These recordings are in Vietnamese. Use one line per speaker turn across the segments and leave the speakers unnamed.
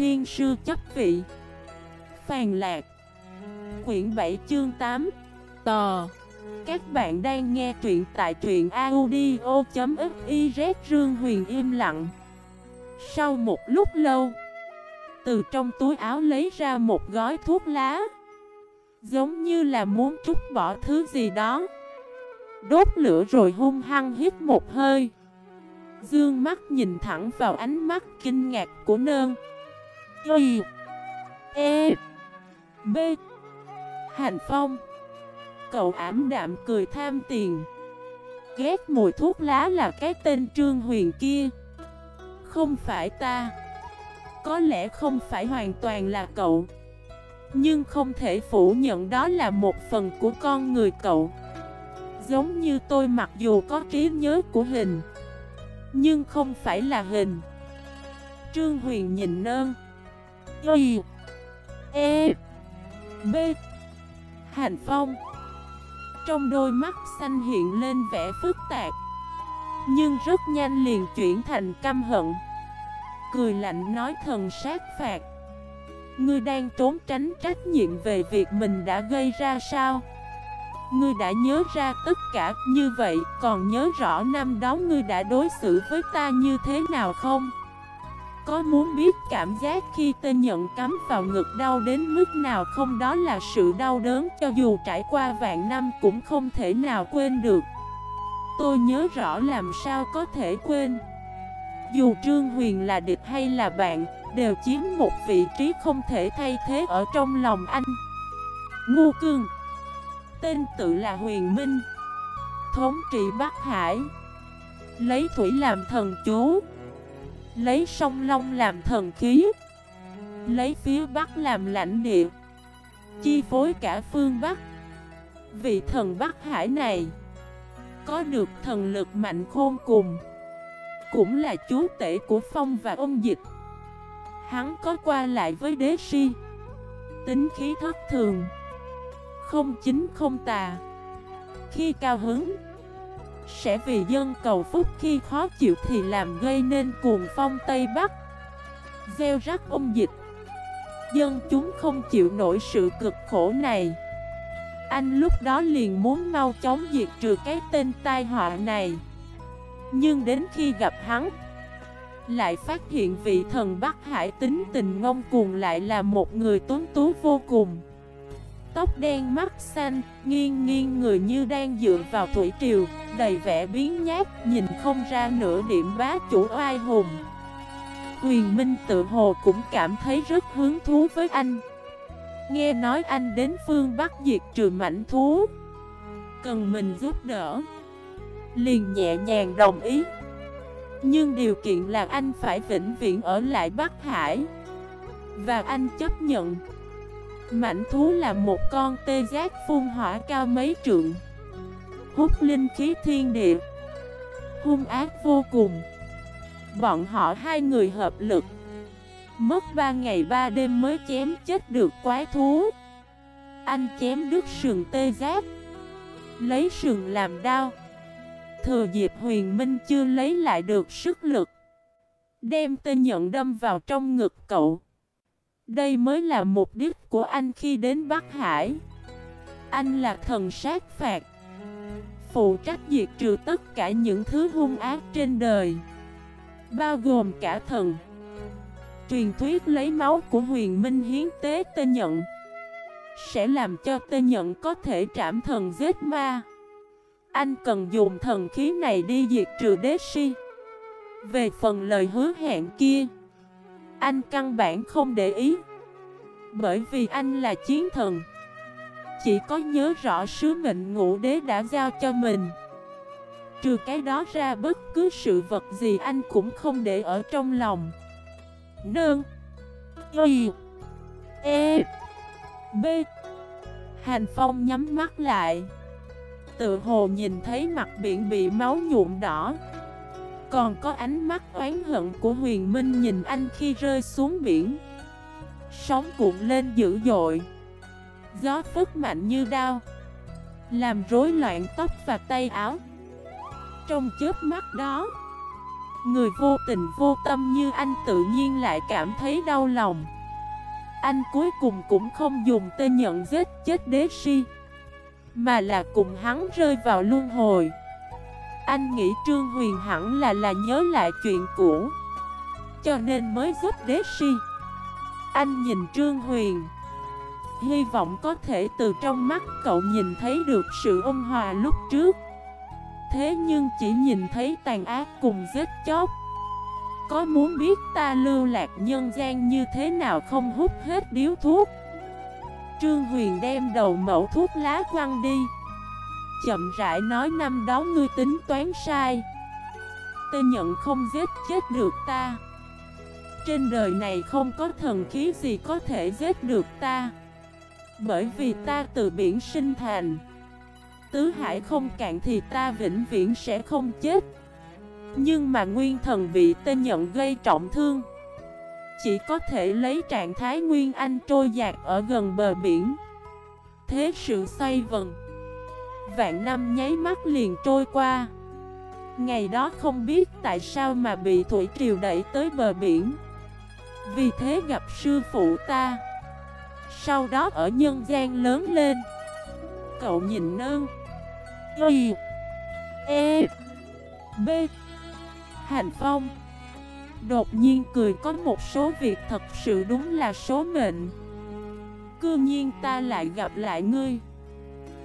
thiên sư chấp vị. Phàn lạc. Quyển 7 chương 8 Tò. Các bạn đang nghe truyện tại truyện audio.xyz Rương Huyền im lặng. Sau một lúc lâu, Từ trong túi áo lấy ra một gói thuốc lá. Giống như là muốn trút bỏ thứ gì đó. Đốt lửa rồi hung hăng hít một hơi. Dương mắt nhìn thẳng vào ánh mắt kinh ngạc của nơn. Y E. B. Hành Phong. Cậu ảm đạm cười tham tiền. Ghét mùi thuốc lá là cái tên Trương Huyền kia. Không phải ta. Có lẽ không phải hoàn toàn là cậu. Nhưng không thể phủ nhận đó là một phần của con người cậu. Giống như tôi mặc dù có trí nhớ của hình, Nhưng không phải là hình. Trương Huyền nhìn nơn. Y E B. Hành Phong. Trong đôi mắt xanh hiện lên vẻ phức tạp, Nhưng rất nhanh liền chuyển thành căm hận. Cười lạnh nói thần sát phạt. Ngươi đang trốn tránh trách nhiệm về việc mình đã gây ra sao? Ngươi đã nhớ ra tất cả như vậy, Còn nhớ rõ năm đó ngươi đã đối xử với ta như thế nào không? Có muốn biết cảm giác khi tên nhận cắm vào ngực đau đến mức nào không? Đó là sự đau đớn cho dù trải qua vạn năm cũng không thể nào quên được. Tôi nhớ rõ làm sao có thể quên. Dù Trương Huyền là địch hay là bạn, Đều chiếm một vị trí không thể thay thế ở trong lòng anh. Ngu cương, Tên tự là Huyền Minh, Thống trị Bắc Hải, Lấy thủy làm thần chú. Lấy sông Long làm thần khí. Lấy phía Bắc làm lãnh địa. Chi phối cả phương Bắc. Vị thần Bắc Hải này Có được thần lực mạnh khôn cùng, Cũng là chúa tể của Phong và ông Dịch. Hắn có qua lại với đế si, Tính khí thất thường, Không chính không tà, Khi cao hứng sẽ vì dân cầu phúc khi khó chịu thì làm gây nên cuồng phong Tây Bắc. Gieo rắc ung dịch. Dân chúng không chịu nổi sự cực khổ này. Anh lúc đó liền muốn mau chóng diệt trừ cái tên tai họa này. Nhưng đến khi gặp hắn Lại phát hiện vị thần Bắc Hải tính tình ngông cuồng lại là một người tuấn tú vô cùng. Tóc đen mắt xanh, nghiêng nghiêng người như đang dựa vào thủy triều, đầy vẻ biến nhát, nhìn không ra nửa điểm bá chủ oai hùng. Huyền Minh tự hồ cũng cảm thấy rất hứng thú với anh. Nghe nói anh đến phương Bắc diệt trừ mảnh thú. Cần mình giúp đỡ. Liền nhẹ nhàng đồng ý. Nhưng điều kiện là anh phải vĩnh viễn ở lại Bắc Hải. Và anh chấp nhận. Mảnh thú là một con tê giác phun hỏa cao mấy trượng Hút linh khí thiên địa. Hung ác vô cùng. Bọn họ hai người hợp lực. Mất ba ngày ba đêm mới chém chết được quái thú. Anh chém đứt sườn tê giác. Lấy sườn làm đao. Thừa dịp huyền minh chưa lấy lại được sức lực. Đem tê nhận đâm vào trong ngực cậu. Đây mới là mục đích của anh khi đến Bắc Hải. Anh là thần sát phạt. Phụ trách diệt trừ tất cả những thứ hung ác trên đời, Bao gồm cả thần. Truyền thuyết lấy máu của huyền minh hiến tế tê nhận, Sẽ làm cho tê nhận có thể trảm thần giết ma. Anh cần dùng thần khí này đi diệt trừ đế si. Về phần lời hứa hẹn kia, anh căn bản không để ý, Bởi vì anh là chiến thần. Chỉ có nhớ rõ sứ mệnh ngũ đế đã giao cho mình. Trừ cái đó ra bất cứ sự vật gì anh cũng không để ở trong lòng. Nương. Y. E. B. Hành Phong nhắm mắt lại. Tự hồ nhìn thấy mặt biển bị máu nhuộm đỏ. Còn có ánh mắt oán hận của huyền minh nhìn anh khi rơi xuống biển. Sóng cuộn lên dữ dội. Gió phức mạnh như đao. Làm rối loạn tóc và tay áo. Trong chớp mắt đó, Người vô tình vô tâm như anh tự nhiên lại cảm thấy đau lòng. Anh cuối cùng cũng không dùng tên nhận giết chết đế si, Mà là cùng hắn rơi vào luân hồi. Anh nghĩ Trương Huyền hẳn là là nhớ lại chuyện cũ, Cho nên mới giúp đế si. Anh nhìn Trương Huyền. Hy vọng có thể từ trong mắt cậu nhìn thấy được sự ôn hòa lúc trước. Thế nhưng chỉ nhìn thấy tàn ác cùng giết chóc. Có muốn biết ta lưu lạc nhân gian như thế nào không hút hết điếu thuốc? Trương Huyền đem đầu mẫu thuốc lá quăng đi. Chậm rãi nói năm đó ngươi tính toán sai. Tê nhận không giết chết được ta. Trên đời này không có thần khí gì có thể giết được ta. Bởi vì ta từ biển sinh thành. Tứ hải không cạn thì ta vĩnh viễn sẽ không chết. Nhưng mà nguyên thần bị tên nhận gây trọng thương. Chỉ có thể lấy trạng thái nguyên anh trôi dạt ở gần bờ biển. Thế sự xoay vần. Vạn năm nháy mắt liền trôi qua. Ngày đó không biết tại sao mà bị thủy triều đẩy tới bờ biển. Vì thế gặp sư phụ ta. Sau đó ở nhân gian lớn lên. Cậu nhìn nơn. Y. E. B. Hành Phong. Đột nhiên cười có một số việc thật sự đúng là số mệnh. Cương nhiên ta lại gặp lại ngươi.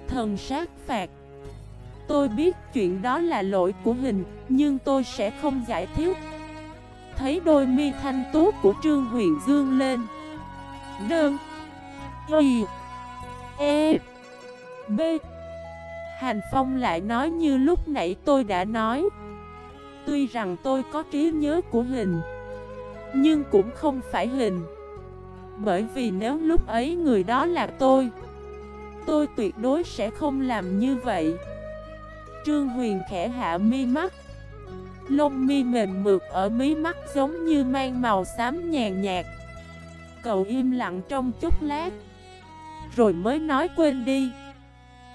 Thần sát phạt. Tôi biết chuyện đó là lỗi của hình, Nhưng tôi sẽ không giải thích. Thấy đôi mi thanh tú của Trương Huyền Dương lên. Đơn Y E B. Hành Phong lại nói như lúc nãy tôi đã nói. Tuy rằng tôi có trí nhớ của hình, Nhưng cũng không phải hình. Bởi vì nếu lúc ấy người đó là tôi Tôi tuyệt đối sẽ không làm như vậy. Trương Huyền khẽ hạ mi mắt. Lông mi mềm mượt ở mí mắt giống như mang màu xám nhàn nhạt. Cậu im lặng trong chút lát. Rồi mới nói quên đi.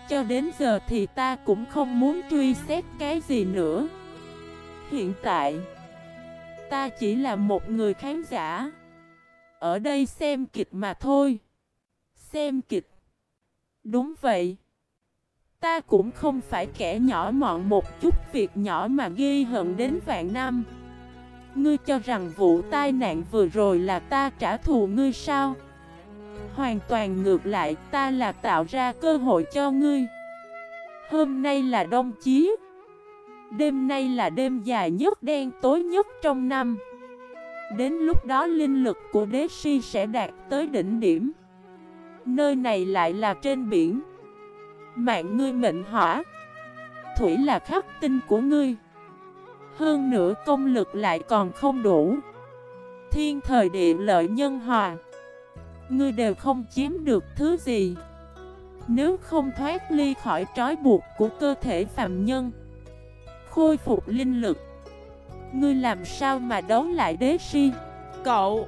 Cho đến giờ thì ta cũng không muốn truy xét cái gì nữa. Hiện tại, Ta chỉ là một người khán giả. Ở đây xem kịch mà thôi. Xem kịch. Đúng vậy. Ta cũng không phải kẻ nhỏ mọn một chút việc nhỏ mà ghi hận đến vạn năm. Ngươi cho rằng vụ tai nạn vừa rồi là ta trả thù ngươi sao? Hoàn toàn ngược lại, ta là tạo ra cơ hội cho ngươi. Hôm nay là đông chí. Đêm nay là đêm dài nhất, đen tối nhất trong năm. Đến lúc đó linh lực của đế si sẽ đạt tới đỉnh điểm. Nơi này lại là trên biển. Mạng ngươi mệnh hỏa. Thủy là khắc tinh của ngươi. Hơn nữa công lực lại còn không đủ. Thiên thời địa lợi nhân hòa. Ngươi đều không chiếm được thứ gì. Nếu không thoát ly khỏi trói buộc của cơ thể phạm nhân, Khôi phục linh lực, Ngươi làm sao mà đấu lại đế si? Cậu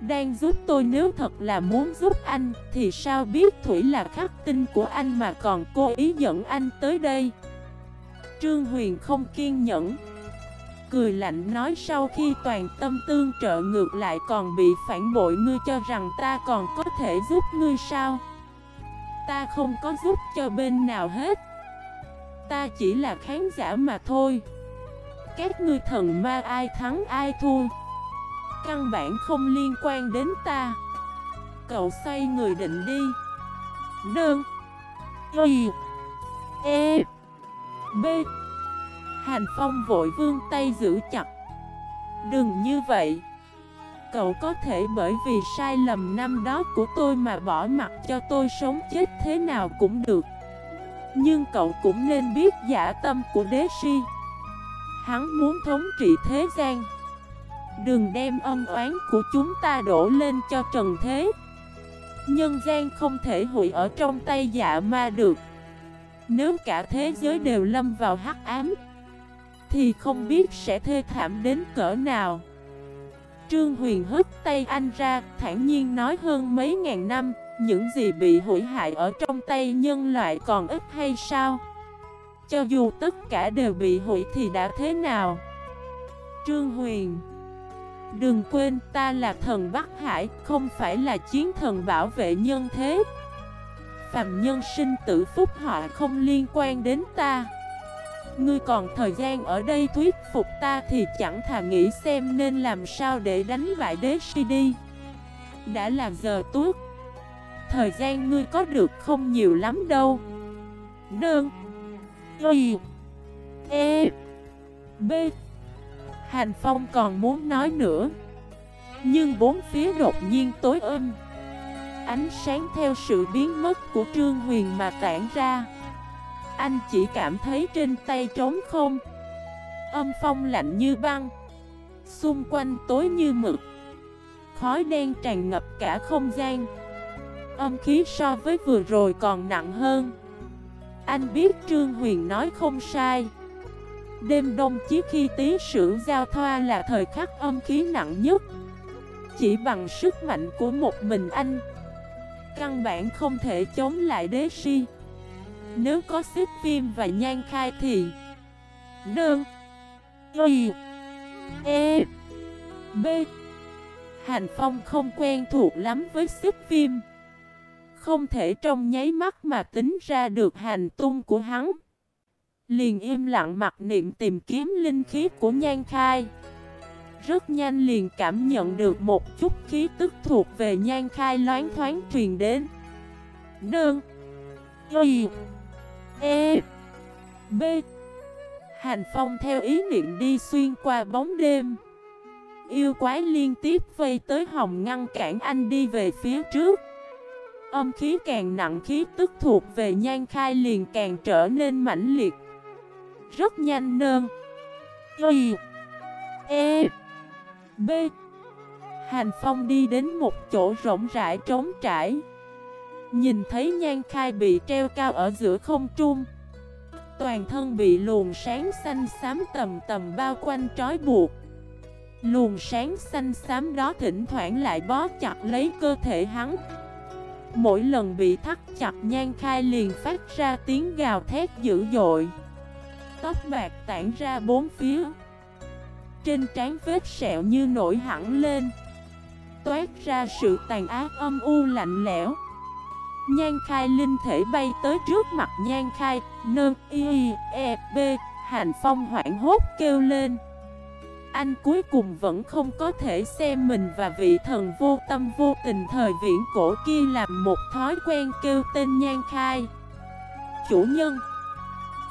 Đang giúp tôi nếu thật là muốn giúp anh Thì sao biết Thủy là khắc tinh của anh mà còn cố ý dẫn anh tới đây? Trương Huyền không kiên nhẫn cười lạnh nói sau khi toàn tâm tương trợ ngược lại còn bị phản bội, ngươi cho rằng ta còn có thể giúp ngươi sao? Ta không có giúp cho bên nào hết. Ta chỉ là khán giả mà thôi. Các ngươi thần ma ai thắng ai thua? Căn bản không liên quan đến ta. Cậu xoay người định đi. Đơn Y. E. B. Hành Phong vội vương tay giữ chặt. Đừng như vậy. Cậu có thể bởi vì sai lầm năm đó của tôi mà bỏ mặt cho tôi sống chết thế nào cũng được. Nhưng cậu cũng nên biết giả tâm của đế si. Hắn muốn thống trị thế gian. Đừng đem ân oán của chúng ta đổ lên cho trần thế. Nhân gian không thể hủy ở trong tay dạ ma được. Nếu cả thế giới đều lâm vào hắc ám thì không biết sẽ thê thảm đến cỡ nào. Trương Huyền hất tay anh ra, thản nhiên nói hơn mấy ngàn năm, Những gì bị hủy hại ở trong tay nhân loại còn ít hay sao? Cho dù tất cả đều bị hủy thì đã thế nào? Trương Huyền, Đừng quên ta là thần Bắc Hải, Không phải là chiến thần bảo vệ nhân thế. Phạm nhân sinh tử phúc họa không liên quan đến ta. Ngươi còn thời gian ở đây thuyết phục ta thì chẳng thà nghĩ xem nên làm sao để đánh bại đế si đi. Đã là giờ tuốt. Thời gian ngươi có được không nhiều lắm đâu. Nương Y. E. B. Hành Phong còn muốn nói nữa. Nhưng bốn phía đột nhiên tối âm. Ánh sáng theo sự biến mất của Trương Huyền mà tản ra. Anh chỉ cảm thấy trên tay trống không. Âm phong lạnh như băng. Xung quanh tối như mực. Khói đen tràn ngập cả không gian. Âm khí so với vừa rồi còn nặng hơn. Anh biết Trương Huyền nói không sai. Đêm đông chí khi tí sử giao thoa là thời khắc âm khí nặng nhất. Chỉ bằng sức mạnh của một mình anh, Căn bản không thể chống lại đế si. Nếu có xích phim và nhan khai thì Đơn Y E B. Hành Phong không quen thuộc lắm với xích phim. Không thể trong nháy mắt mà tính ra được hành tung của hắn. Liền im lặng mặc niệm tìm kiếm linh khí của nhan khai. Rất nhanh liền cảm nhận được một chút khí tức thuộc về nhan khai loáng thoáng truyền đến. Đơn Y E B. Hành phong theo ý niệm đi xuyên qua bóng đêm. Yêu quái liên tiếp vây tới hồng ngăn cản anh đi về phía trước. Âm khí càng nặng, khí tức thuộc về nhan khai liền càng trở nên mãnh liệt. Rất nhanh nơn. Y E B. Hành Phong đi đến một chỗ rộng rãi trống trải. Nhìn thấy nhan khai bị treo cao ở giữa không trung. Toàn thân bị luồng sáng xanh xám tầm tầm bao quanh trói buộc. Luồng sáng xanh xám đó thỉnh thoảng lại bó chặt lấy cơ thể hắn. Mỗi lần bị thắt chặt nhan khai liền phát ra tiếng gào thét dữ dội. Tóc bạc tản ra bốn phía. Trên trán vết sẹo như nổi hẳn lên. Toát ra sự tàn ác âm u lạnh lẽo. Nhan khai linh thể bay tới trước mặt nhan khai Nơ y e b Hành phong hoảng hốt kêu lên. Anh cuối cùng vẫn không có thể xem mình và vị thần vô tâm vô tình thời viễn cổ kia làm một thói quen kêu tên nhan khai. Chủ nhân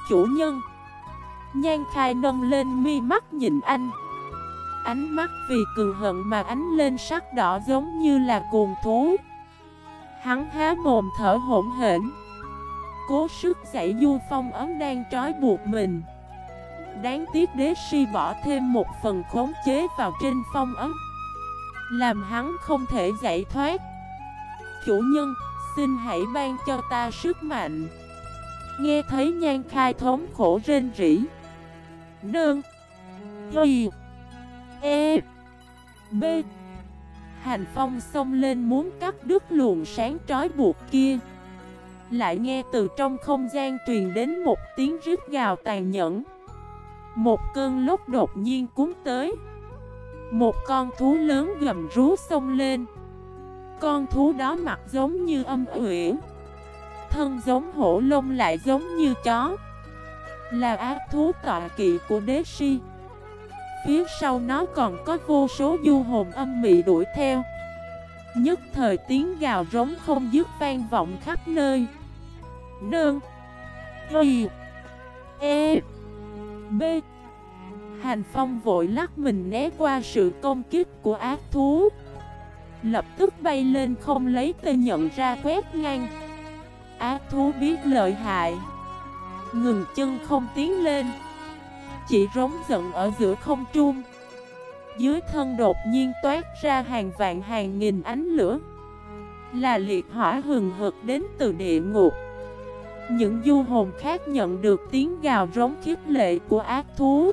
Chủ nhân. Nhan khai nâng lên mi mắt nhìn anh. Ánh mắt vì cường hận mà ánh lên sắc đỏ giống như là cuồng thú. Hắn há mồm thở hỗn hển. Cố sức dạy du phong ấm đang trói buộc mình. Đáng tiếc đế si bỏ thêm một phần khống chế vào trên phong ấm. Làm hắn không thể giải thoát. Chủ nhân, xin hãy ban cho ta sức mạnh. Nghe thấy nhan khai thống khổ rên rỉ. Nương. Y. E. B. Hành Phong xông lên muốn cắt đứt luồng sáng trói buộc kia. Lại nghe từ trong không gian truyền đến một tiếng rít gào tàn nhẫn. Một cơn lốc đột nhiên cuốn tới. Một con thú lớn gầm rú xông lên. Con thú đó mặt giống như âm uyển. Thân giống hổ lông lại giống như chó. Là ác thú tọa kỵ của đế si. Phía sau nó còn có vô số du hồn âm mị đuổi theo. Nhất thời tiếng gào rống không dứt vang vọng khắp nơi. Nương Y E B. Hành Phong vội lắc mình né qua sự công kích của ác thú. Lập tức bay lên không lấy tên nhận ra quét ngang. Ác thú biết lợi hại. Ngừng chân không tiến lên. Chỉ rống giận ở giữa không trung. Dưới thân đột nhiên toát ra hàng vạn hàng nghìn ánh lửa. Là liệt hỏa hừng hực đến từ địa ngục. Những du hồn khác nhận được tiếng gào rống khiếp lệ của ác thú.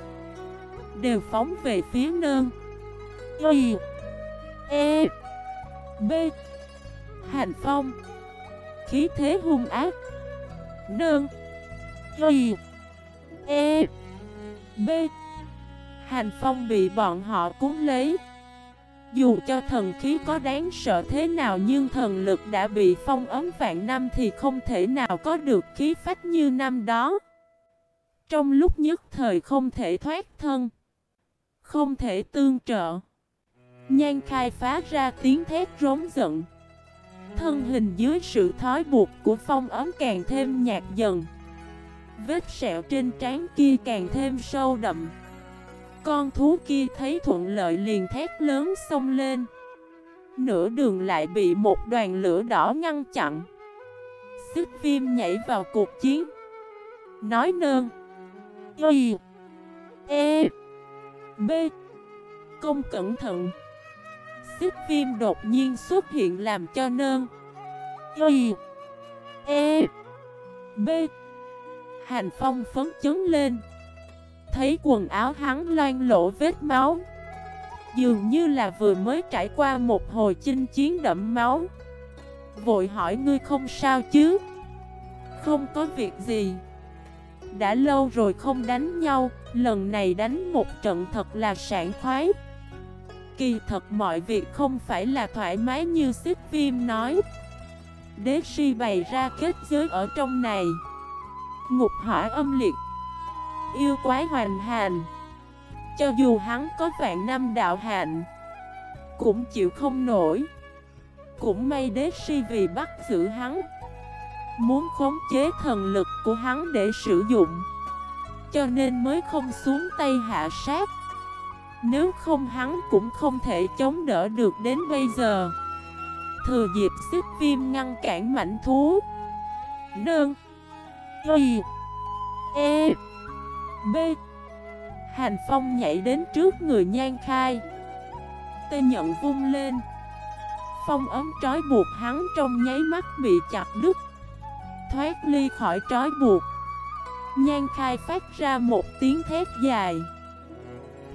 Đều phóng về phía nơn. Y E B. Hành phong. Khí thế hung ác. Nơn. Y E. B. Hành Phong bị bọn họ cuốn lấy. Dù cho thần khí có đáng sợ thế nào nhưng thần lực đã bị phong ấm vạn năm thì không thể nào có được khí phách như năm đó. Trong lúc nhất thời không thể thoát thân, Không thể tương trợ. Nhan khai phá ra tiếng thét rống giận. Thân hình dưới sự thói buộc của phong ấm càng thêm nhạt dần. Vết sẹo trên trán kia càng thêm sâu đậm. Con thú kia thấy thuận lợi liền thét lớn xông lên. Nửa đường lại bị một đoàn lửa đỏ ngăn chặn. Xích viêm nhảy vào cuộc chiến. Nói nơn. Y. E. B. Công cẩn thận. Xích viêm đột nhiên xuất hiện làm cho nơn. Y. E. B. Hành phong phấn chấn lên. Thấy quần áo hắn loan lỗ vết máu. Dường như là vừa mới trải qua một hồi chinh chiến đẫm máu. Vội hỏi ngươi không sao chứ? Không có việc gì. Đã lâu rồi không đánh nhau, Lần này đánh một trận thật là sảng khoái. Kỳ thật mọi việc không phải là thoải mái như xích phim nói. Đế si bày ra kết giới ở trong này. Ngục hỏa âm liệt. Yêu quái hoàn hành. Cho dù hắn có vạn năm đạo hạnh, Cũng chịu không nổi. Cũng may đế si vì bắt giữ hắn. Muốn khống chế thần lực của hắn để sử dụng. Cho nên mới không xuống tay hạ sát. Nếu không hắn cũng không thể chống đỡ được đến bây giờ. Thừa dịp xích viêm ngăn cản mảnh thú. Nương Y E. B. Hành Phong nhảy đến trước người nhan khai. Tê nhận vung lên. Phong ấm trói buộc hắn trong nháy mắt bị chặt đứt. Thoát ly khỏi trói buộc. Nhan khai phát ra một tiếng thét dài.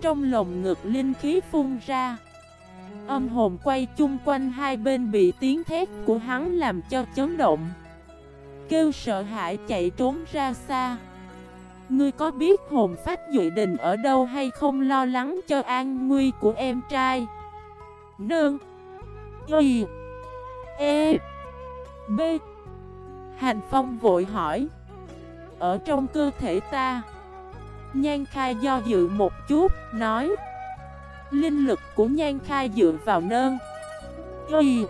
Trong lồng ngực linh khí phun ra. Âm hồn quay chung quanh hai bên bị tiếng thét của hắn làm cho chấn động. Kêu sợ hãi chạy trốn ra xa. Ngươi có biết hồn phách Duệ Đình ở đâu hay không lo lắng cho an nguy của em trai? Nương. Y. E. B. Hành Phong vội hỏi. Ở trong cơ thể ta, Nhan Khai do dự một chút, Nói. Linh lực của Nhan Khai dựa vào nơn. Y.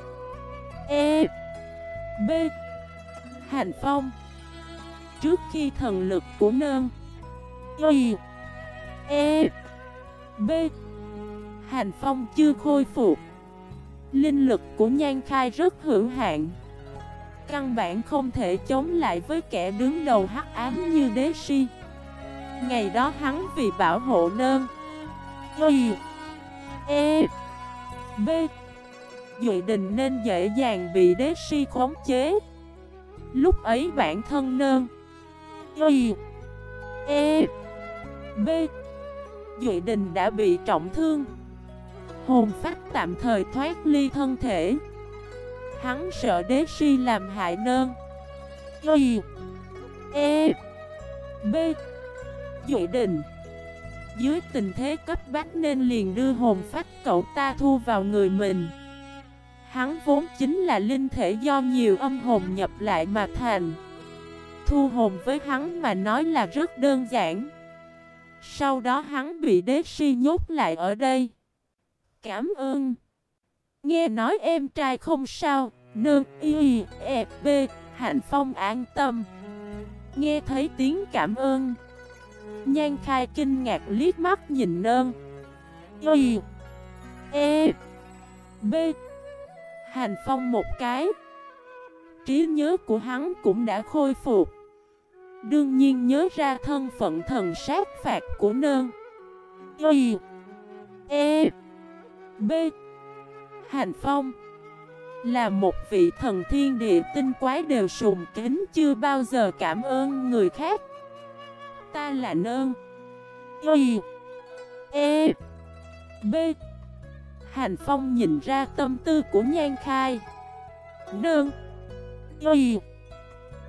E. B. Hành Phong. Trước khi thần lực của nơn Y E B Hành Phong chưa khôi phục. Linh lực của Nhan Khai rất hữu hạn. Căn bản không thể chống lại với kẻ đứng đầu hắc ám như đế si. Ngày đó hắn vì bảo hộ nơn Y E B, Dự đình nên dễ dàng bị đế si khống chế. Lúc ấy bản thân nơn. Y. E. B. Duệ đình đã bị trọng thương. Hồn phách tạm thời thoát ly thân thể. Hắn sợ đế si làm hại nơn. Y. E. B. Duệ đình Dưới tình thế cấp bách nên liền đưa hồn phách cậu ta thu vào người mình. Hắn vốn chính là linh thể do nhiều âm hồn nhập lại mà thành. Thu hồn với hắn mà nói là rất đơn giản. Sau đó hắn bị đế si nhốt lại ở đây. Cảm ơn. Nghe nói em trai không sao. Nương, y e b, Hạnh phong an tâm. Nghe thấy tiếng cảm ơn. Nhan khai kinh ngạc liếc mắt nhìn nơn Y E B Hành phong một cái. Trí nhớ của hắn cũng đã khôi phục. Đương nhiên nhớ ra thân phận thần sát phạt của nơn Y E B. Hành phong Là một vị thần thiên địa tinh quái đều sùng kính, chưa bao giờ cảm ơn người khác. Ta là nơn Y E B. Hành Phong nhìn ra tâm tư của Nhan Khai. Nương. Y.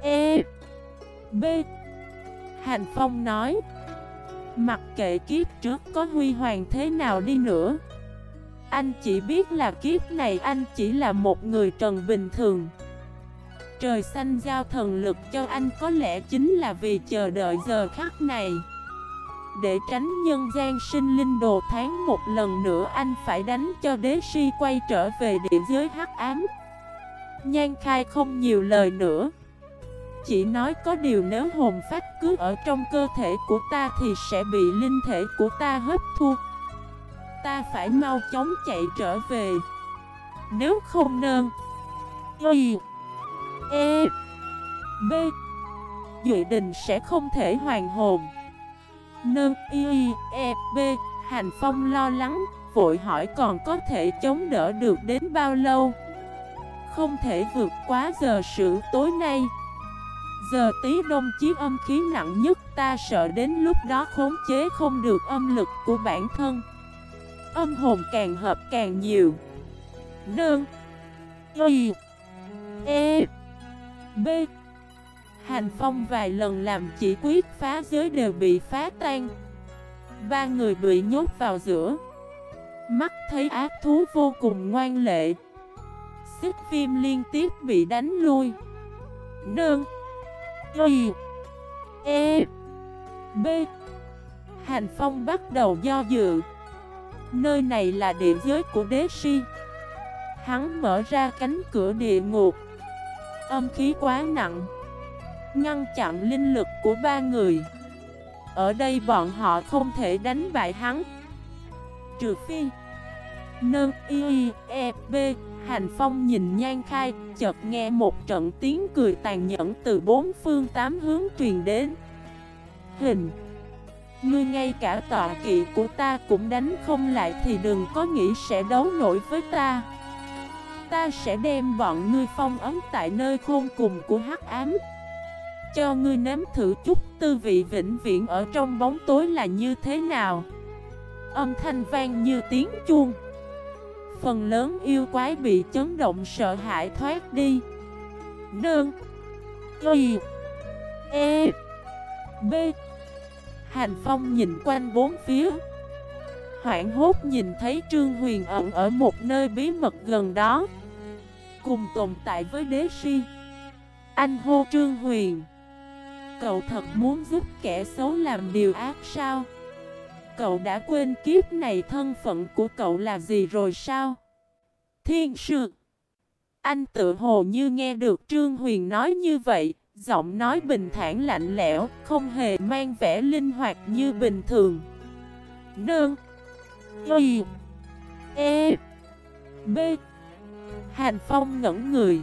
E. B. Hành Phong nói, Mặc kệ kiếp trước có huy hoàng thế nào đi nữa, Anh chỉ biết là kiếp này anh chỉ là một người trần bình thường. Trời xanh giao thần lực cho anh có lẽ chính là vì chờ đợi giờ khắc này. Để tránh nhân gian sinh linh đồ tháng một lần nữa, anh phải đánh cho đế si quay trở về địa giới hắc ám. Nhan khai không nhiều lời nữa. Chỉ nói có điều nếu hồn phách cứ ở trong cơ thể của ta thì sẽ bị linh thể của ta hấp thu. Ta phải mau chóng chạy trở về. Nếu không nơn Y E B, Dự định sẽ không thể hoàn hồn. Nơn Y E B. Hành Phong lo lắng, Vội hỏi còn có thể chống đỡ được đến bao lâu? Không thể vượt quá giờ sự tối nay. Giờ tí đông chiếc âm khí nặng nhất, Ta sợ đến lúc đó khống chế không được âm lực của bản thân. Âm hồn càng hợp càng nhiều. Nương Y E B. Hành Phong vài lần làm chỉ quyết phá giới đều bị phá tan. Ba người bị nhốt vào giữa. Mắt thấy ác thú vô cùng ngoan lệ. Xích phim liên tiếp bị đánh lui. Nương. Y. E. B. Hành Phong bắt đầu do dự. Nơi này là địa giới của đế si. Hắn mở ra cánh cửa địa ngục. Âm khí quá nặng. Ngăn chặn linh lực của ba người. Ở đây bọn họ không thể đánh bại hắn. Trừ phi, Nâng y e b, Hành Phong nhìn nhan khai, Chợt nghe một trận tiếng cười tàn nhẫn Từ bốn phương tám hướng truyền đến. Hình, Ngươi ngay cả tọa kỵ của ta cũng đánh không lại Thì đừng có nghĩ sẽ đấu nổi với ta. Ta sẽ đem bọn ngươi phong ấn tại nơi khôn cùng của hắc ám. Cho ngươi nếm thử chút tư vị vĩnh viễn ở trong bóng tối là như thế nào. Âm thanh vang như tiếng chuông. Phần lớn yêu quái bị chấn động sợ hãi thoát đi. Nương. Y. E. B. Hành Phong nhìn quanh bốn phía. Hoảng hốt nhìn thấy Trương Huyền ẩn ở một nơi bí mật gần đó. Cùng tồn tại với đế si. Anh hô Trương Huyền. Cậu thật muốn giúp kẻ xấu làm điều ác sao? Cậu đã quên kiếp này thân phận của cậu là gì rồi sao? Thiên sư! Anh tự hồ như nghe được Trương Huyền nói như vậy, Giọng nói bình thản lạnh lẽo, Không hề mang vẻ linh hoạt như bình thường. Nương! Y! E! B! Hàn Phong ngẩn người.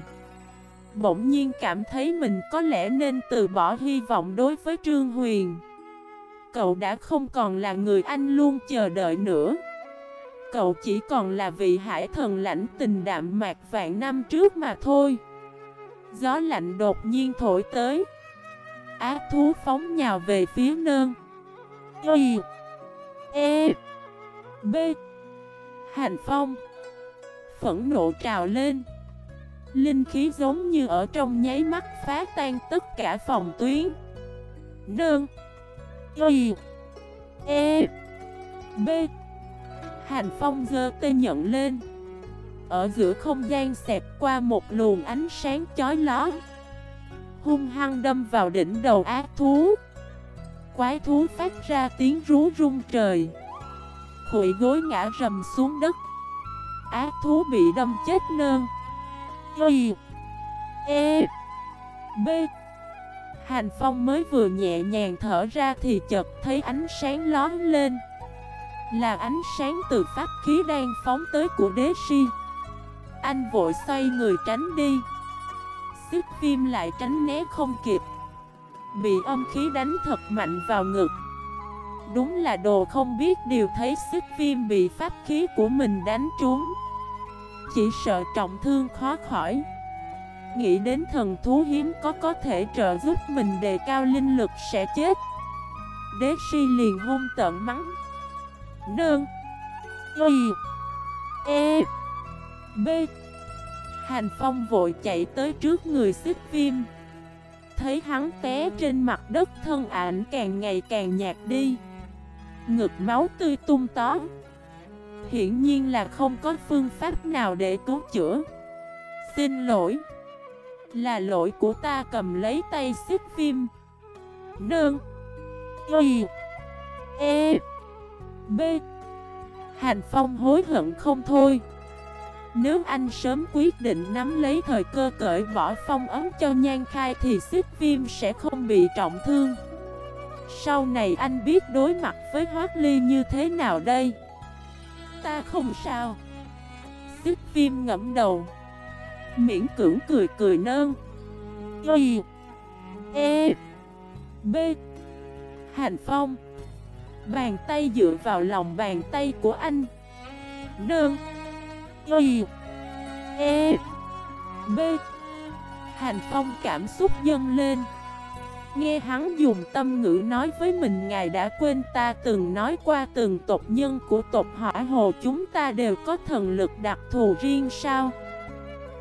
Bỗng nhiên cảm thấy mình có lẽ nên từ bỏ hy vọng đối với Trương Huyền. Cậu đã không còn là người anh luôn chờ đợi nữa. Cậu chỉ còn là vị hải thần lãnh tình đạm mạc vạn năm trước mà thôi. Gió lạnh đột nhiên thổi tới. Ác thú phóng nhào về phía nơn. Y E B. Hành phong. Phẫn nộ trào lên. Linh khí giống như ở trong nháy mắt phá tan tất cả phòng tuyến. Nương. Y. E. B. Hành phong dơ tê nhận lên. Ở giữa không gian xẹp qua một luồng ánh sáng chói ló Hung hăng đâm vào đỉnh đầu ác thú. Quái thú phát ra tiếng rú rung trời. Khụi gối ngã rầm xuống đất. Ác thú bị đâm chết nơn Y E B. Hành Phong mới vừa nhẹ nhàng thở ra thì chợt thấy ánh sáng lón lên. Là ánh sáng từ pháp khí đang phóng tới của đế si. Anh vội xoay người tránh đi. Xích phim lại tránh né không kịp. Bị âm khí đánh thật mạnh vào ngực. Đúng là đồ không biết, điều thấy xích Phim bị pháp khí của mình đánh trúng. Chỉ sợ trọng thương khó khỏi. Nghĩ đến thần thú hiếm có có thể trợ giúp mình đề cao linh lực sẽ chết. Đế si liền hung tận mắng. Nương. Y. E. B. Hành Phong vội chạy tới trước người xích viêm. Thấy hắn té trên mặt đất, thân ảnh càng ngày càng nhạt đi. Ngực máu tươi tung tó Hiển nhiên là không có phương pháp nào để cứu chữa. Xin lỗi. Là lỗi của ta cầm lấy tay xích phim. Nương. Y. E. B. Hành Phong hối hận không thôi. Nếu anh sớm quyết định nắm lấy thời cơ cởi bỏ phong ấm cho nhan khai Thì xích viêm sẽ không bị trọng thương. Sau này anh biết đối mặt với Hoác Ly như thế nào đây? Ta không sao. Xích viêm ngẫm đầu, Miễn cưỡng cười cười nơn. Y E B. Hành Phong, Bàn tay dựa vào lòng bàn tay của anh. Nơn. Y E B. Hành Phong cảm xúc dâng lên. Nghe hắn dùng tâm ngữ nói với mình, Ngài đã quên ta, từng nói qua từng tộc nhân của tộc hỏa hồ, Chúng ta đều có thần lực đặc thù riêng sao?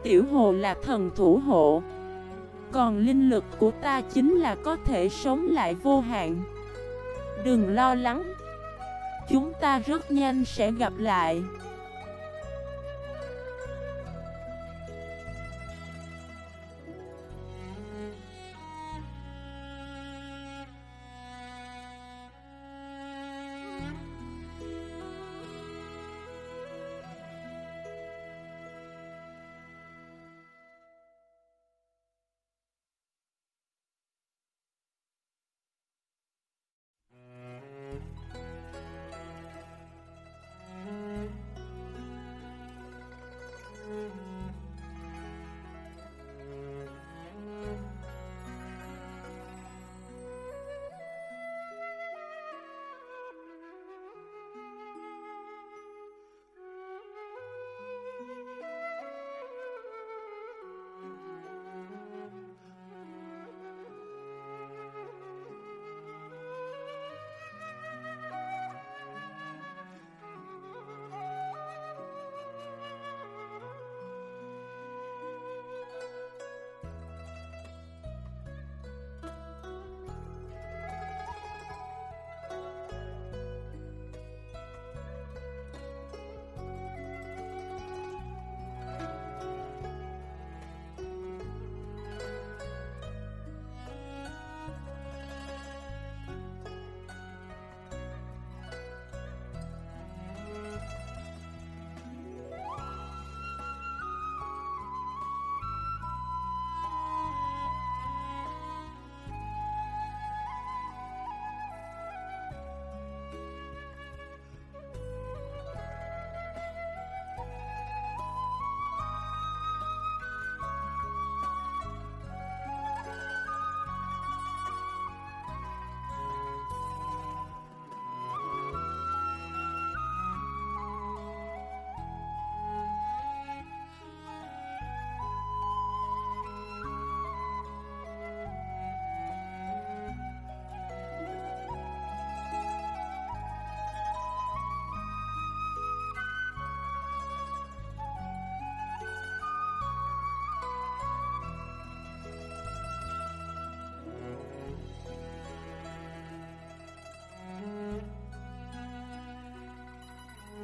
Tiểu hồ là thần thủ hộ. Còn linh lực của ta chính là có thể sống lại vô hạn. Đừng lo lắng. Chúng ta rất nhanh sẽ gặp lại.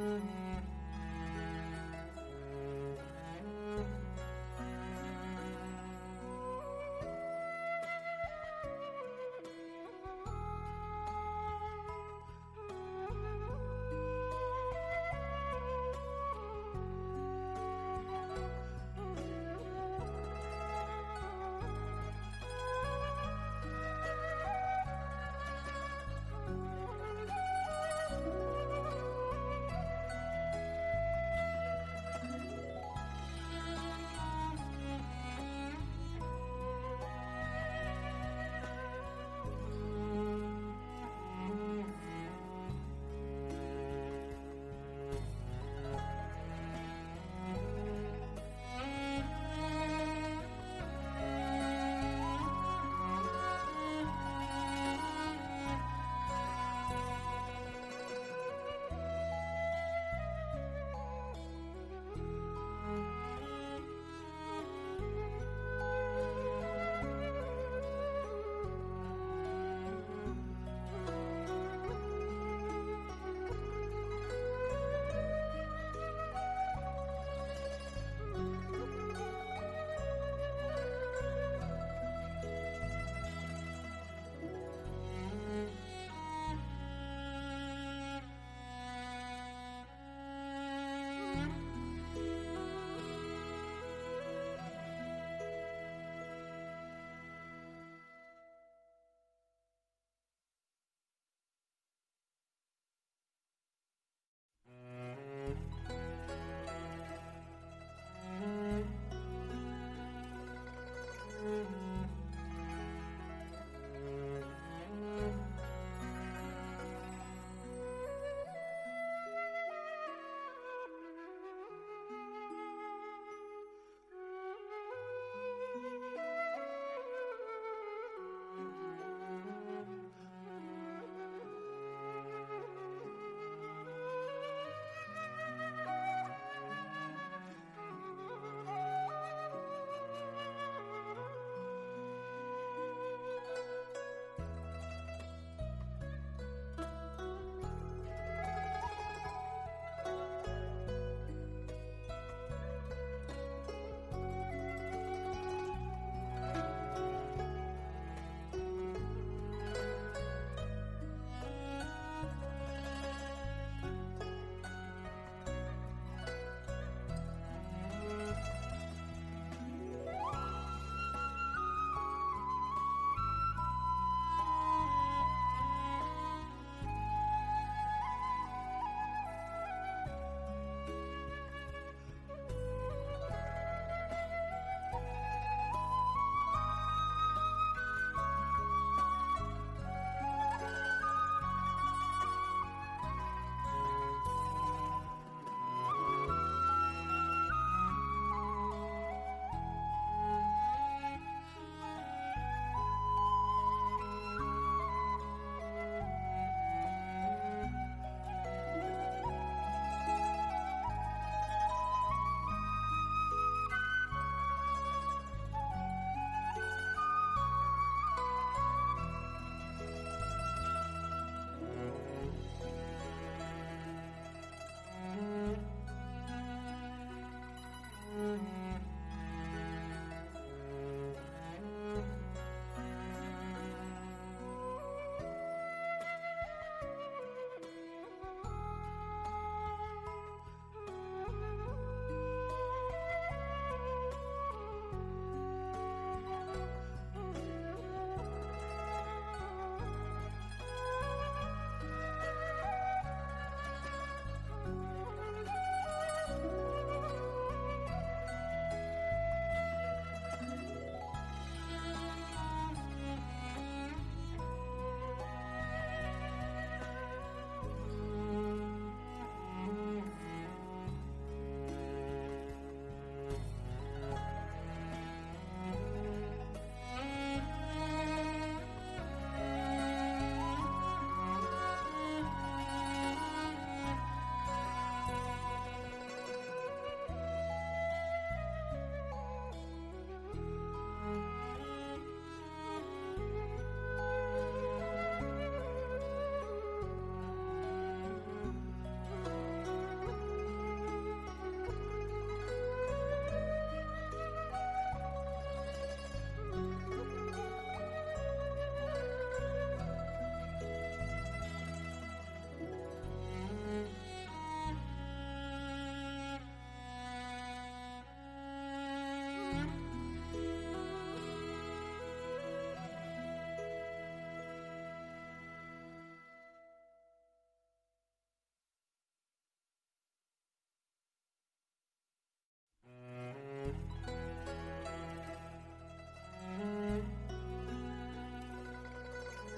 Mm-hmm.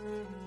Mm-hmm.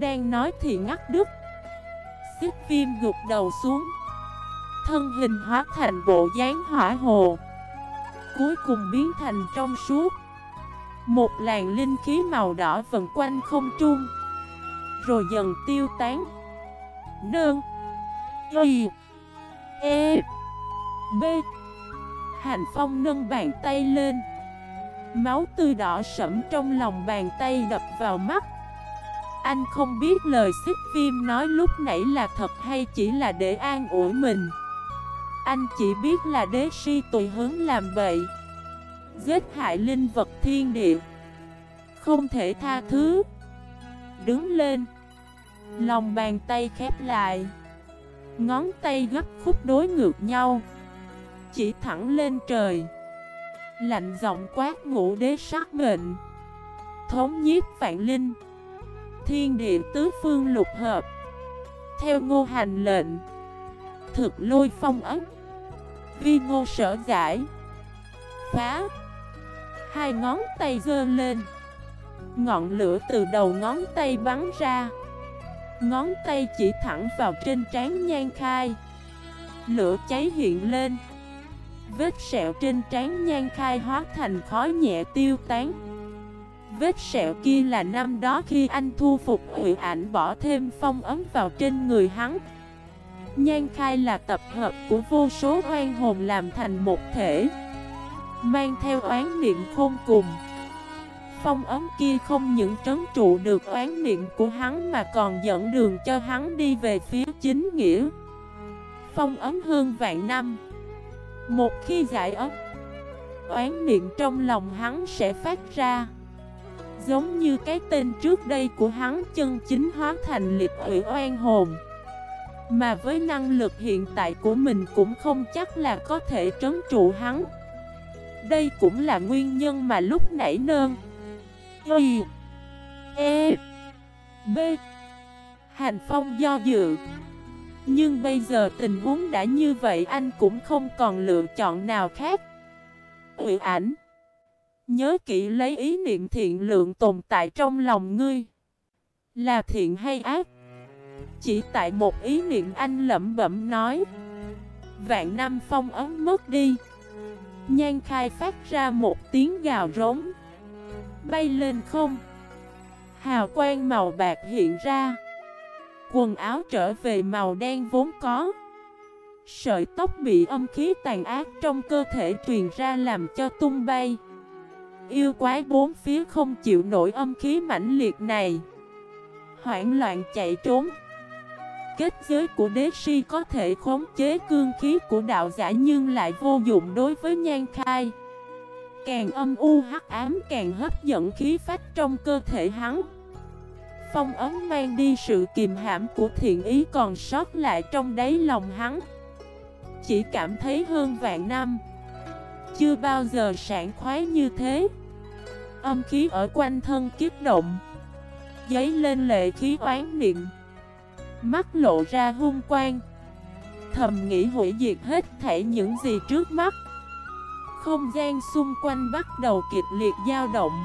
Đang nói thì ngắt đứt. Xích viêm gục đầu xuống. Thân hình hóa thành bộ dáng hỏa hồ. Cuối cùng biến thành trong suốt. Một làn linh khí màu đỏ vần quanh không trung. Rồi dần tiêu tán. Nương. Y. E. B. Hành Phong nâng bàn tay lên. Máu tươi đỏ sẫm trong lòng bàn tay đập vào mắt. Anh không biết lời xích viêm nói lúc nãy là thật hay chỉ là để an ủi mình. Anh chỉ biết là đế si tùy hướng làm bậy, Giết hại linh vật thiên địa, Không thể tha thứ. Đứng lên, Lòng bàn tay khép lại, Ngón tay gấp khúc đối ngược nhau, Chỉ thẳng lên trời. Lạnh giọng quát ngũ đế sát mệnh, Thống nhiếp vạn linh. Thiên địa tứ phương lục hợp. Theo ngô hành lệnh, Thực lôi phong ấn. Vi ngô sở giải, Phá. Hai ngón tay dơ lên, Ngọn lửa từ đầu ngón tay bắn ra. Ngón tay chỉ thẳng vào trên trán nhan khai. Lửa cháy hiện lên, Vết sẹo trên trán nhan khai hóa thành khói nhẹ tiêu tán. Vết sẹo kia là năm đó khi anh thu phục hủy ảnh bỏ thêm phong ấm vào trên người hắn. Nhan khai là tập hợp của vô số oan hồn làm thành một thể, Mang theo oán niệm khôn cùng. Phong ấm kia không những trấn trụ được oán niệm của hắn mà còn dẫn đường cho hắn đi về phía chính nghĩa. Phong ấm hương vạn năm. Một khi giải ấm, Oán niệm trong lòng hắn sẽ phát ra. Giống như cái tên trước đây của hắn chân chính hóa thành liệt ủy oan hồn. Mà với năng lực hiện tại của mình cũng không chắc là có thể trấn trụ hắn. Đây cũng là nguyên nhân mà lúc nãy nơn. Y E B. Hành Phong do dự. Nhưng bây giờ tình huống đã như vậy, anh cũng không còn lựa chọn nào khác. Ủy ảnh. Nhớ kỹ lấy ý niệm thiện lượng tồn tại trong lòng ngươi. Là thiện hay ác? Chỉ tại một ý niệm anh lẩm bẩm nói. Vạn năm phong ấm mất đi. Nhan khai phát ra một tiếng gào rống. Bay lên không. Hào quang màu bạc hiện ra. Quần áo trở về màu đen vốn có. Sợi tóc bị âm khí tàn ác trong cơ thể truyền ra làm cho tung bay. Yêu quái bốn phía không chịu nổi âm khí mãnh liệt này. Hoảng loạn chạy trốn. Kết giới của đế si có thể khống chế cương khí của đạo giả nhưng lại vô dụng đối với nhan khai. Càng âm u hắc ám càng hấp dẫn khí phách trong cơ thể hắn. Phong ấn mang đi sự kìm hãm của thiện ý còn sót lại trong đáy lòng hắn. Chỉ cảm thấy hơn vạn năm. Chưa bao giờ sảng khoái như thế. Âm khí ở quanh thân kiếp động. Giấy lên lệ khí oán niệm. Mắt lộ ra hung quang. Thầm nghĩ hủy diệt hết thảy những gì trước mắt. Không gian xung quanh bắt đầu kịch liệt dao động.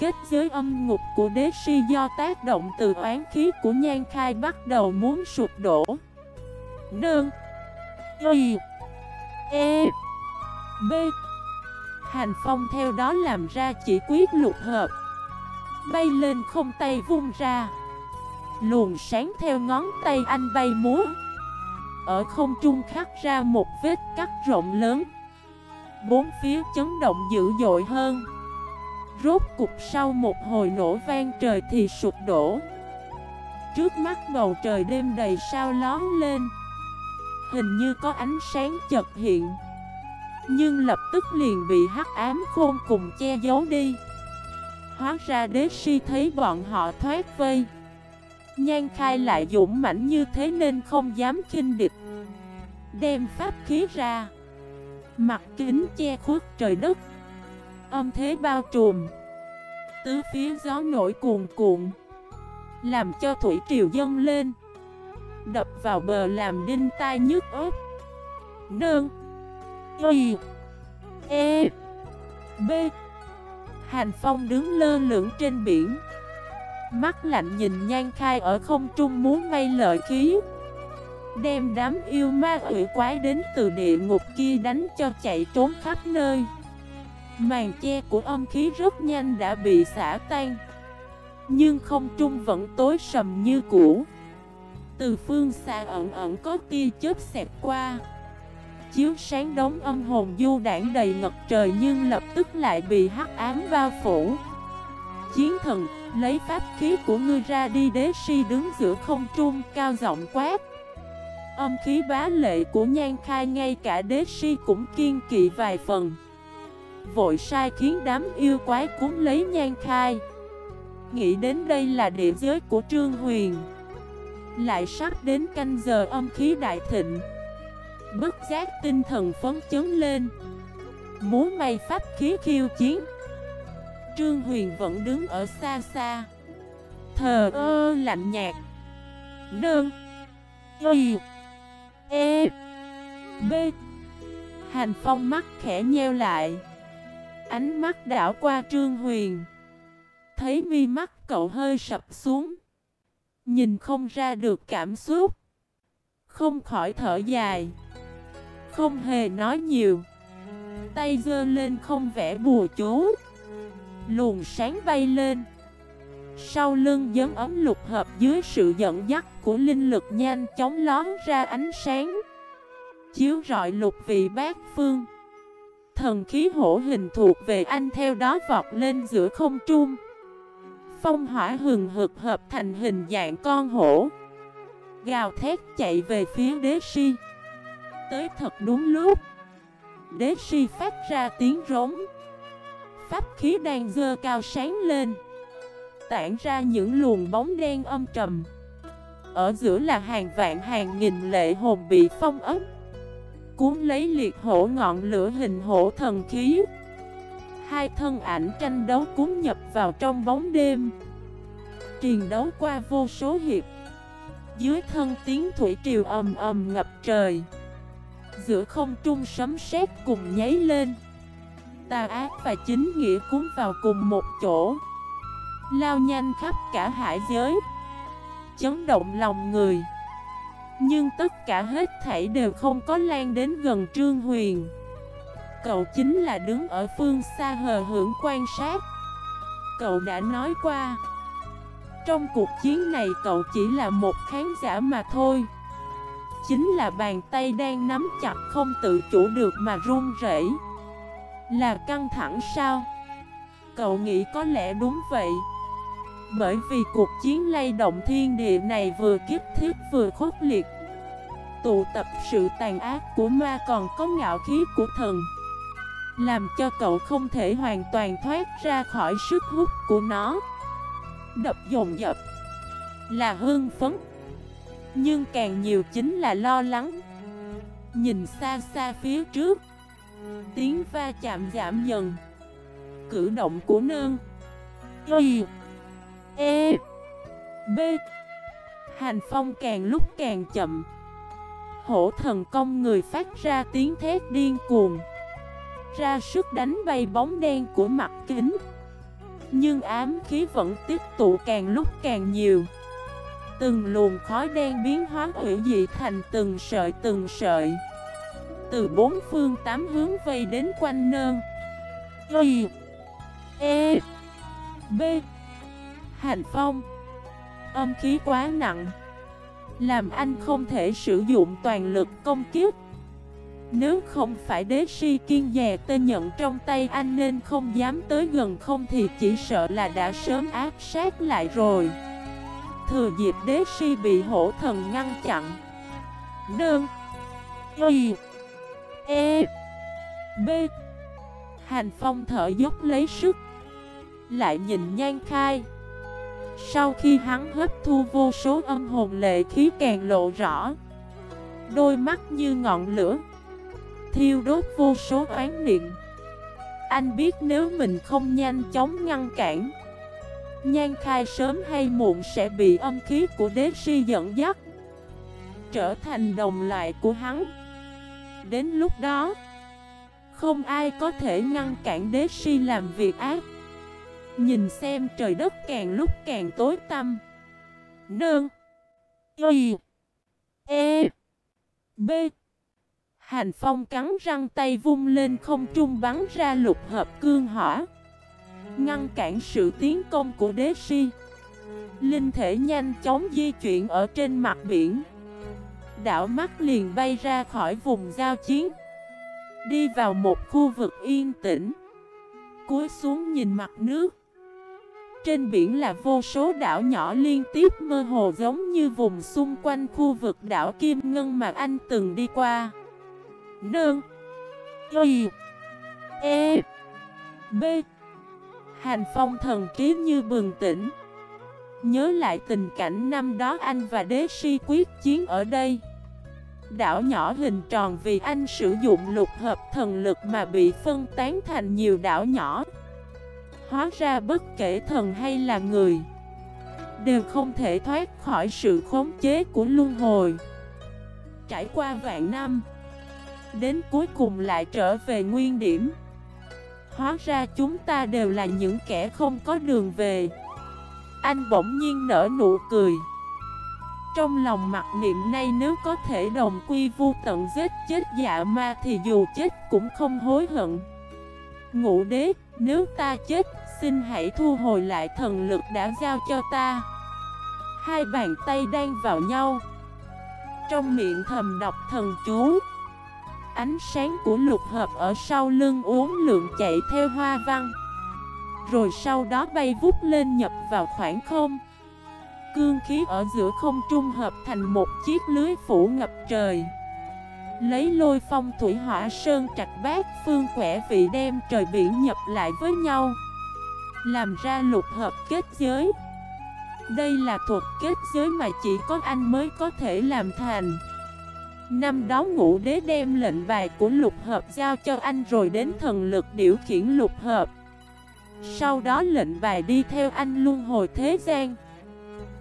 Kết giới âm ngục của đế si do tác động từ oán khí của nhan khai bắt đầu muốn sụp đổ. Nương. Y. E. B. Hành phong theo đó làm ra chỉ quyết lục hợp. Bay lên không tay vung ra. Luồn sáng theo ngón tay anh bay múa. Ở không trung khắc ra một vết cắt rộng lớn. Bốn phía chấn động dữ dội hơn. Rốt cục sau một hồi nổ vang trời thì sụp đổ. Trước mắt bầu trời đêm đầy sao lón lên. Hình như có ánh sáng chật hiện. Nhưng lập tức liền bị hắc ám khôn cùng che giấu đi. Hóa ra đế si thấy bọn họ thoát vây. Nhan khai lại dũng mãnh như thế nên không dám kinh địch. Đem pháp khí ra. Mặt kính che khuất trời đất. Âm thế bao trùm. Tứ phía gió nổi cuồn cuộn. Làm cho thủy triều dâng lên. Đập vào bờ làm đinh tai nhức ớt. Nương! Y E B. Hành Phong đứng lơ lửng trên biển. Mắt lạnh nhìn nhan khai ở không trung muốn may lợi khí. Đem đám yêu ma quỷ quái đến từ địa ngục kia đánh cho chạy trốn khắp nơi. Màn che của âm khí rất nhanh đã bị xả tan. Nhưng không trung vẫn tối sầm như cũ. Từ phương xa ẩn ẩn có tia chớp xẹt qua. Chiếu sáng đống âm hồn du đảng đầy ngập trời Nhưng lập tức lại bị hắc ám bao phủ. Chiến thần, lấy pháp khí của ngươi ra đi đế si đứng giữa không trung cao giọng quát. Âm khí bá lệ của nhan khai ngay cả đế si cũng kiên kỵ vài phần. Vội sai khiến đám yêu quái cúng lấy nhan khai. Nghĩ đến đây là địa giới của Trương Huyền. Lại sắp đến canh giờ âm khí đại thịnh. Bất giác tinh thần phấn chấn lên. Muốn may pháp khí khiêu chiến. Trương Huyền vẫn đứng ở xa xa. Thờ ơ lạnh nhạt. Đơn Y. E. B. Hành phong mắt khẽ nheo lại. Ánh mắt đảo qua Trương Huyền. Thấy mi mắt cậu hơi sập xuống. Nhìn không ra được cảm xúc. Không khỏi thở dài. Không hề nói nhiều. Tay dơ lên không vẽ bùa chú. Luồng sáng bay lên. Sau lưng dấn ấm lục hợp dưới sự dẫn dắt của linh lực nhanh chóng lón ra ánh sáng. Chiếu rọi lục vị bát phương. Thần khí hổ hình thuộc về anh theo đó vọt lên giữa không trung. Phong hỏa hừng hực hợp thành hình dạng con hổ. Gào thét chạy về phía đế si. Tới thật đúng lúc. Đế si phát ra tiếng rống. Pháp khí đang dơ cao sáng lên. Tản ra những luồng bóng đen âm trầm. Ở giữa là hàng vạn hàng nghìn lệ hồn bị phong ấm cuốn lấy liệt hổ ngọn lửa hình hổ thần khí. Hai thân ảnh tranh đấu cuốn nhập vào trong bóng đêm. Triền đấu qua vô số hiệp. Dưới thân tiếng thủy triều ầm ầm ngập trời. Giữa không trung sấm sét cùng nháy lên. Tà ác và chính nghĩa cuốn vào cùng một chỗ. Lao nhanh khắp cả hải giới. Chấn động lòng người. Nhưng tất cả hết thảy đều không có lan đến gần Trương Huyền. Cậu chính là đứng ở phương xa hờ hưởng quan sát. Cậu đã nói qua. Trong cuộc chiến này cậu chỉ là một khán giả mà thôi. Chính là bàn tay đang nắm chặt không tự chủ được mà run rẩy. Là căng thẳng sao? Cậu nghĩ có lẽ đúng vậy. Bởi vì cuộc chiến lay động thiên địa này vừa kiếp thiết vừa khốc liệt. Tụ tập sự tàn ác của ma còn có ngạo khí của thần. Làm cho cậu không thể hoàn toàn thoát ra khỏi sức hút của nó. Đập dồn dập. Là hương phấn. Nhưng càng nhiều chính là lo lắng. Nhìn xa xa phía trước, Tiếng va chạm giảm dần. Cử động của nương. Y E B. Hành phong càng lúc càng chậm. Hổ thần công người phát ra tiếng thét điên cuồng. Ra sức đánh bay bóng đen của mặt kính. Nhưng ám khí vẫn tiếp tụ càng lúc càng nhiều. Từng luồng khói đen biến hóa hủy dị thành từng sợi từng sợi. Từ bốn phương tám hướng vây đến quanh nơn Y E B. Hành phong. Âm khí quá nặng. Làm anh không thể sử dụng toàn lực công kiếp. Nếu không phải đế si kiên dè tê nhận trong tay anh nên không dám tới gần không thì chỉ sợ là đã sớm áp sát lại rồi. Thừa dịp đế si bị hổ thần ngăn chặn. Đơn Y. E. B. Hành phong thở dốc lấy sức, Lại nhìn nhan khai. Sau khi hắn hấp thu vô số âm hồn lệ khí càng lộ rõ, Đôi mắt như ngọn lửa, Thiêu đốt vô số oán niệm. Anh biết nếu mình không nhanh chóng ngăn cản Nhan khai sớm hay muộn sẽ bị âm khí của đế si dẫn dắt, Trở thành đồng loại của hắn. Đến lúc đó, Không ai có thể ngăn cản đế si làm việc ác. Nhìn xem trời đất càng lúc càng tối tăm. Nương, Y E B. Hành phong cắn răng tay vung lên không trung bắn ra lục hợp cương hỏa. Ngăn cản sự tiến công của đế si. Linh thể nhanh chóng di chuyển ở trên mặt biển. Đảo mắt liền bay ra khỏi vùng giao chiến. Đi vào một khu vực yên tĩnh. Cúi xuống nhìn mặt nước. Trên biển là vô số đảo nhỏ liên tiếp mơ hồ giống như vùng xung quanh khu vực đảo Kim Ngân mà anh từng đi qua. Nương Y. E. B. Hành phong thần trí như bừng tỉnh. Nhớ lại tình cảnh năm đó anh và đế si quyết chiến ở đây. Đảo nhỏ hình tròn vì anh sử dụng lục hợp thần lực mà bị phân tán thành nhiều đảo nhỏ. Hóa ra bất kể thần hay là người, Đều không thể thoát khỏi sự khống chế của luân hồi. Trải qua vạn năm, Đến cuối cùng lại trở về nguyên điểm. Hóa ra chúng ta đều là những kẻ không có đường về. Anh bỗng nhiên nở nụ cười. Trong lòng mặt niệm nay nếu có thể đồng quy vu tận giết chết dạ ma Thì dù chết cũng không hối hận. Ngụ đế, nếu ta chết, xin hãy thu hồi lại thần lực đã giao cho ta. Hai bàn tay đang vào nhau. Trong miệng thầm đọc thần chú. Ánh sáng của lục hợp ở sau lưng uốn lượn chạy theo hoa văn. Rồi sau đó bay vút lên nhập vào khoảng không. Cương khí ở giữa không trung hợp thành một chiếc lưới phủ ngập trời. Lấy lôi phong thủy hỏa sơn trạch bát phương quẻ vị đem trời biển nhập lại với nhau. Làm ra lục hợp kết giới. Đây là thuật kết giới mà chỉ có anh mới có thể làm thành. Năm đó ngũ đế đem lệnh bài của lục hợp giao cho anh rồi đến thần lực điều khiển lục hợp. Sau đó lệnh bài đi theo anh luân hồi thế gian.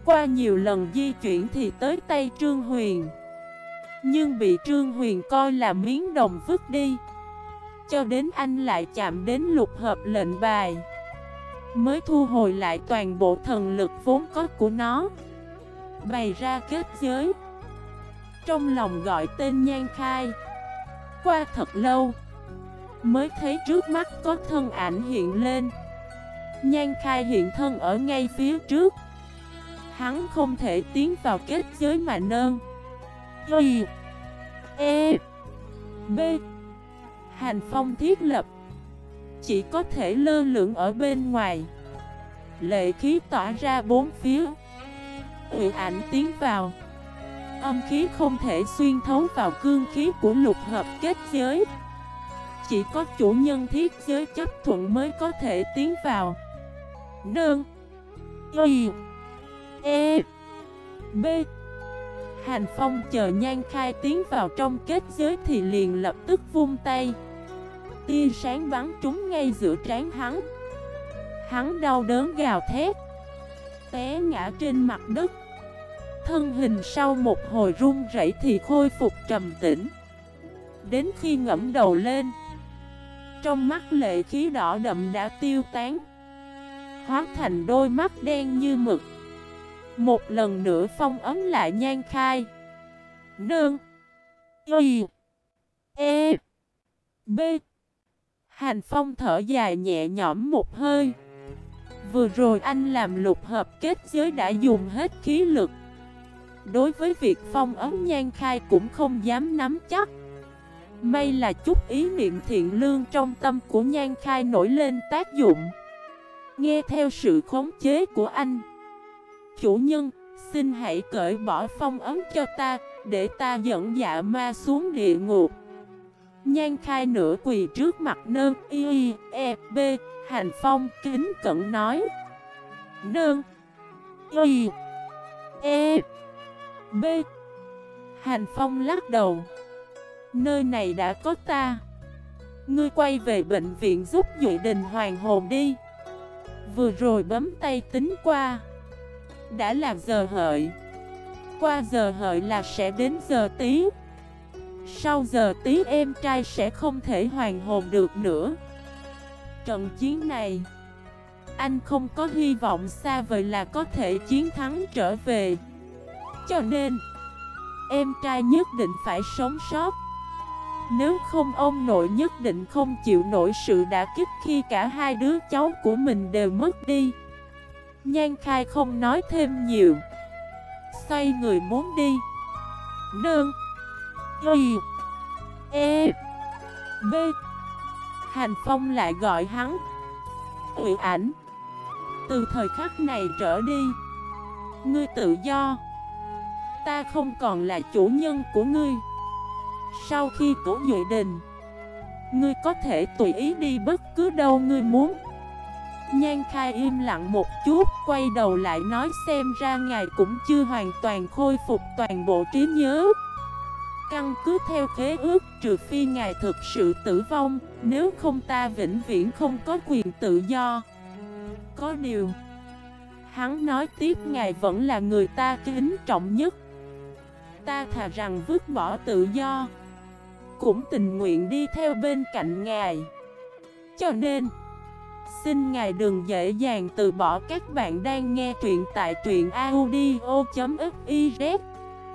Qua nhiều lần di chuyển thì tới tay Trương Huyền. Nhưng bị Trương Huyền coi là miếng đồng vứt đi. Cho đến anh lại chạm đến lục hợp lệnh bài. Mới thu hồi lại toàn bộ thần lực vốn có của nó. Bày ra kết giới trong lòng gọi tên Nhan Khai. Qua thật lâu, Mới thấy trước mắt có thân ảnh hiện lên. Nhan Khai hiện thân ở ngay phía trước. Hắn không thể tiến vào kết giới mà nơn Y E B. Hành phong thiết lập. Chỉ có thể lơ lửng ở bên ngoài. Lệ khí tỏa ra bốn phía. Hủy ảnh tiến vào. Âm khí không thể xuyên thấu vào cương khí của lục hợp kết giới. Chỉ có chủ nhân thiết giới chấp thuận mới có thể tiến vào. Nương, Y. E. B. Hành Phong chờ nhan khai tiến vào trong kết giới thì liền lập tức vung tay. Tia sáng bắn trúng ngay giữa trán hắn. Hắn đau đớn gào thét. Té ngã trên mặt đất. Thân hình sau một hồi run rẩy thì khôi phục trầm tĩnh. Đến khi ngẫm đầu lên, Trong mắt lệ khí đỏ đậm đã tiêu tán, Hóa thành đôi mắt đen như mực. Một lần nữa phong ấm lại nhan khai. Nương, Y E B. Hành phong thở dài nhẹ nhõm một hơi. Vừa rồi anh làm lục hợp kết giới đã dùng hết khí lực. Đối với việc phong ấn nhan khai cũng không dám nắm chắc. May là chút ý niệm thiện lương trong tâm của nhan khai nổi lên tác dụng. Nghe theo sự khống chế của anh. Chủ nhân, xin hãy cởi bỏ phong ấn cho ta Để ta dẫn dạ ma xuống địa ngục. Nhan khai nửa quỳ trước mặt nơn y e b Hành phong kính cẩn nói. Nơn y e B. B. Hành Phong lắc đầu. Nơi này đã có ta. Ngươi quay về bệnh viện giúp Duy Đình hoàng hồn đi. Vừa rồi bấm tay tính qua. Đã là giờ hợi. Qua giờ hợi là sẽ đến giờ tí. Sau giờ tí em trai sẽ không thể hoàn hồn được nữa. Trận chiến này, anh không có hy vọng xa vời là có thể chiến thắng trở về. Cho nên, Em trai nhất định phải sống sót. Nếu không, ông nội nhất định không chịu nổi sự đã kích khi cả hai đứa cháu của mình đều mất đi. Nhan khai không nói thêm nhiều. Xoay người muốn đi. Nương. Y. E. B. Hành Phong lại gọi hắn. Ủy ảnh. Từ thời khắc này trở đi, Ngươi tự do. Ta không còn là chủ nhân của ngươi. Sau khi cổ Duệ Đình, Ngươi có thể tùy ý đi bất cứ đâu ngươi muốn. Nhan khai im lặng một chút, Quay đầu lại nói xem ra ngài cũng chưa hoàn toàn khôi phục toàn bộ trí nhớ. Căn cứ theo khế ước, trừ phi ngài thực sự tử vong, Nếu không ta vĩnh viễn không có quyền tự do. Có điều, Hắn nói tiếp ngài vẫn là người ta kính trọng nhất. Ta thà rằng vứt bỏ tự do. Cũng tình nguyện đi theo bên cạnh ngài. Cho nên, Xin ngài đừng dễ dàng từ bỏ các bạn đang nghe truyện tại truyện audio.fif